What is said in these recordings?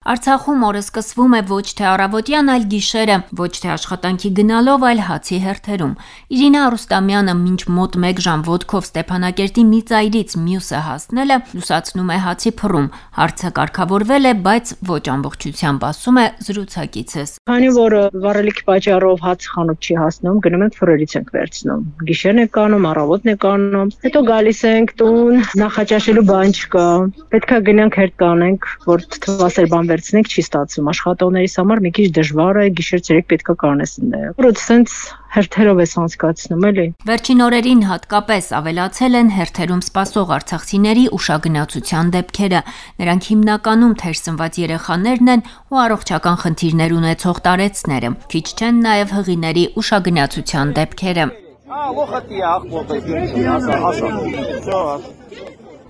Արցախում օրը սկսվում է ոչ թե առավոտյան, այլ գիշերը, ոչ թե աշխատանքի գնալով, այլ հացի հերթերում։ Իրինա Արուստամյանը մինչ մոտ 1 ժամ ոդկով Ստեփանակերտի մի ծայրից մյուսը հասնելը լուսացնում է հացի փռում։ Հարցը կարգավորվել է, բայց ոչ ամբողջությամբ ասում է զրուցակիցս։ Քանի որ վառելիքի պատճառով հաց խանութ չի հասնում, գնում ենք ֆրերից ենք վերցնում։ Գիշերն է կանում, առավոտն է կանում, հետո գալիս ենք տուն, նախաճաշելու բան չկա։ Պետքա գնանք հերթ կանենք, որ թվասեր բան վերցնենք չի ստացվում։ Աշխատողներիս համար մի քիչ դժվար է, գիշեր ցերեկ պետքա կանես այնտեղ։ Որը սենց հերթերով ես անցկացնում, էլի։ Վերջին օրերին հատկապես ավելացել են հերթերում սպասող արցախցիների ուշագնացության դեպքերը։ Նրանք հիմնականում թերսնված երեխաներն են ու առողջական խնդիրներ ունեցող տարեցները։ Քիչ չեն նաև հղիների ուշագնացության դեպքերը։ Ահա, ողջույն, ախ, ասա, ասա։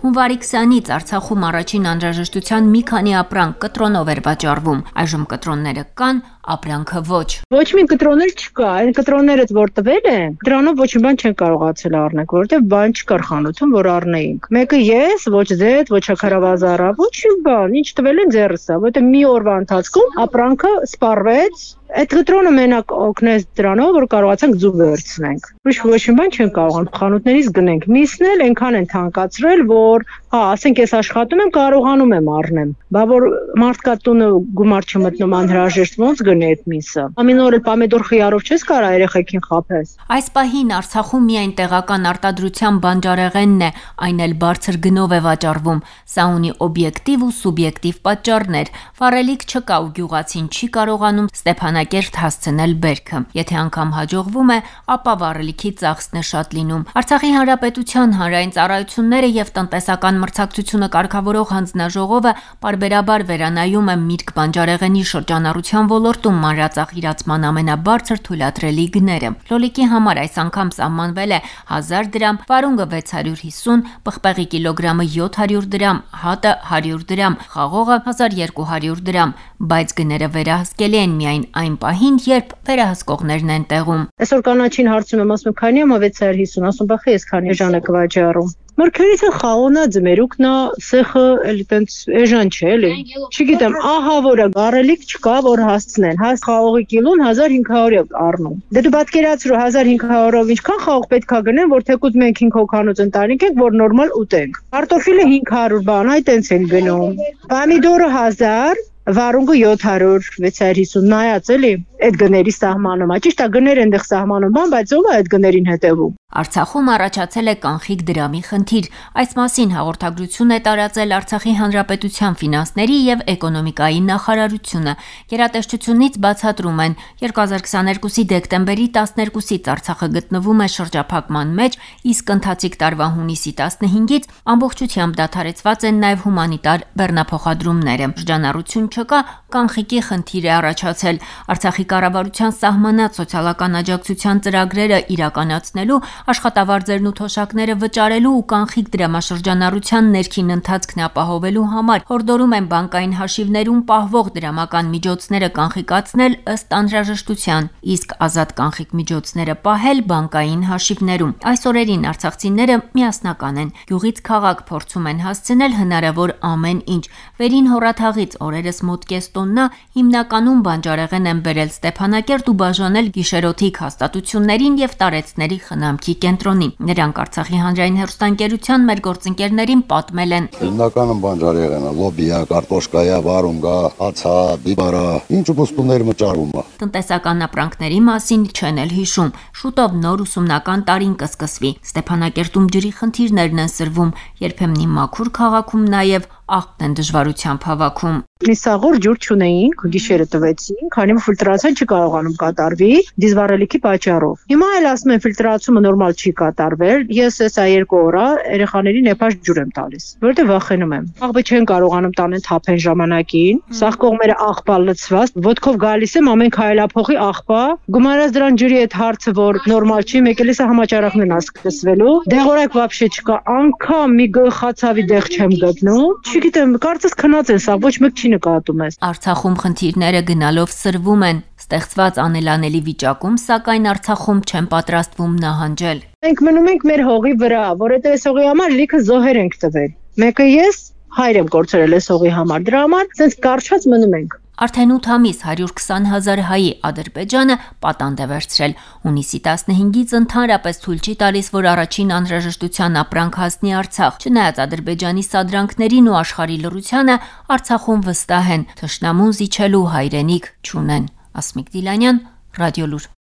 Հունվարի 20-ից Արցախում առաջին անհրաժեշտության մի քանի ապրանք կտրոնով էր վաճառվում։ Այժմ կտրոնները կան, ապրանքը ոչ։ Ոչ մի կտրոներ չկա, այն կտրոնները որ տվել են, դրանով ոչ մի բան չեն կարողացել առնել, որովհետև բան չկար խանութում, որ առնեինք։ Մեկը ես, ոչ ձետ, ոչ Ակարավազարա, ոչ մի բան, ինչ տվել են ձեռսա, որովհետև մի օրվա ընթացքում ապրանքը սպառվեց, Այդ գտրոնը մենակ օգնեց դրանով, որ կարողացանք ձու վերցնենք։ Ոչ ոչ մի բան չեն կարողանում խանութներից գնենք։ Միսն էլ այնքան են թանկացրել, որ հա, ասենք ես աշխատում եմ, կարողանում եմ առնեմ։ Բա որ մարդկա տունը գումար չմտնում անհրաժեշտ ոնց գնի այդ միսը։ Ամեն օր էլ պամեդոր խիարով չես կարող երեխեքին խափես։ Այս պահին Արցախում միայն տեղական արտադրության բանջարեղենն է, այն էլ բարձր գնով է վաճառվում։ Սա ունի օբյեկտիվ ու սուբյեկտիվ պատճառներ։ Վառելիք չկա ու գյուղացին չի կարողանում Ստեփան Ստեփանակերտ հասցնել բերքը։ Եթե անգամ հաջողվում է, ապա վառելիքի ծախսն է շատ լինում։ Արցախի հանրապետության հանրային ծառայությունները եւ տնտեսական մրցակցությունը կարգավորող հանձնաժողովը parberabar վերանայում է միրգ բանջարեղենի շրջանառության ոլորտում մանրածախիրացման ամենաբարձր թույլատրելի գները։ Լոլիկի համար այս անգամ սահմանվել է 1000 դրամ, վարունգը 650, պղպեղի կիլոգրամը 700 դրամ, հատը 100 դրամ, խաղողը 1200 դրամ, բայց գները վերահսկելի են միայն այն պահին, երբ վերահսկողներն են տեղում։ Այսօր կանաչին հարցում եմ, ասում եմ, քանի է 650, ասում բախի ես քանի ժանը կվաճառում։ Մրգերից է խաղոնա, ձմերուկնա, սեխը էլի տենց էժան չէ, էլի։ Չգիտեմ, ահա որը գարելիք չկա, որ հասցնեն։ Հաս խաղողի կիլոն 1500-ը առնում։ Դե դու պատկերացրու 1500-ով ինչքան խաղող պետքա գնեն, որ թեկուզ մենք 5 հոգանոց ընտանիք ենք, որ նորմալ ուտենք։ Կարտոֆիլը 500 բան, այ տենց են գնում։ Պամիդորը 1000, վարունգը 700 650 նայած էլի այդ գների սահմանում։ Ճիշտ է, գներ այնտեղ սահմանում, բայց ով է այդ գներին հետևում։ Արցախում առաջացել է կանխիկ դրամի խնդիր։ Այս մասին հաղորդագրություն է տարածել Արցախի Հանրապետության ֆինանսների եւ էկոնոմիկայի նախարարությունը։ Գերատեսչությունից բացատրում են, 2022-ի դեկտեմբերի 12-ից Արցախը գտնվում է շրջափակման մեջ, իսկ ընթացիկ տարվա հունիսի 15-ից ամբողջությամբ դադարեցված են նաեւ հումանիտար բեռնափոխադրումները։ Շրջանառություն չկա, կանխիկի խնդիր է առաջացել։ Արցախի կառավարության սահմանած սոցիալական աջակցության ծրագրերը իրականացնելու աշխատավարձերն ու թոշակները վճարելու ու կանխիկ դրամաշրջանառության ներքին ընթացքն ապահովելու համար հորդորում են բանկային հաշիվներում պահվող դրամական միջոցները կանխիկացնել ըստ անհրաժեշտության, իսկ ազատ կանխիկ միջոցները պահել բանկային հաշիվներում։ Այս օրերին արցախցիները միասնական են։ Գյուղից քաղաք փորձում են հասցնել հնարավոր ամեն ինչ։ Վերին հորաթաղից օրերս մոտ կես տոննա հիմնականում բանջարեղեն են բերել Ստեփանակերտ ու բաժանել գիշերօթիկ հաստատություններին եւ տարեցների խնամքի կենտրոնին։ Նրանք Արցախի հանրային հերոստանգերության մեր գործընկերներին պատմել են։ Հիմնականում բանջարեղենը, լոբիա, կարտոշկայա, վարունգա, հացա, բիբարա, ինչ ուստուներ մճարում է։ Տնտեսական ապրանքների մասին չեն էլ հիշում։ Շուտով նոր ուսումնական տարին կսկսվի։ Ստեփանակերտում ջրի խնդիրներն են սրվում, երբեմն մաքուր քաղաքում նաև աղբն են դժվարությամբ հավաքում։ Լիսաղոր ջուր չունեինք, գիշերը տվեցին, քանի որ ֆիլտրացիան չի կարողանում կատարվի դիզվառելիքի պատճառով։ Հիմա էլ ասում են ֆիլտրացումը նորմալ չի կատարվել։ Ես էսա երկու օրա երեխաներին նեփաշ ջուր եմ տալիս, որովհետեւ վախենում եմ։ Աղբը չեն կարողանում տանեն թափեն ժամանակին, սաղ կողմերը աղբա լցված, ոդկով գալիս եմ ամեն քայլափողի աղբա, գումարած դրան ջրի այդ հարցը, որ նորմալ չի, մեկ էլ էսա համաճարակներն ասկսվելու։ Դեղորայք вообще չկա, անգամ մի գլխացավի դեղ չեմ գտնում։ Չգիտեմ, կարծես քնած են, սա ոչ մեկ չի նկատում ես։ Արցախում խնդիրները գնալով սրվում են։ Ստեղծված անելանելի վիճակում, սակայն Արցախում չեն պատրաստվում նահանջել։ Մենք մնում ենք մեր հողի վրա, որովհետև այս հողի համար լիքը զոհեր ենք տվել։ Մեկը ես, հայր եմ կորցրել այս հողի համար։ Դրա համար ցենց կարճած մնում ենք։ Արդեն 8 ամիս 120 հազար հայի Ադրբեջանը պատանդ է վերցրել։ Ունիսի 15-ից ընդհանրապես թույլ չի տալիս, որ առաջին անհրաժեշտության ապրանք հասնի Արցախ։ Չնայած Ադրբեջանի սադրանքներին ու աշխարհի լռությանը, Արցախում վստահ են, թշնամուն զիջելու հայրենիք չունեն։ Ասմիկ Դիլանյան, Ռադիոլուր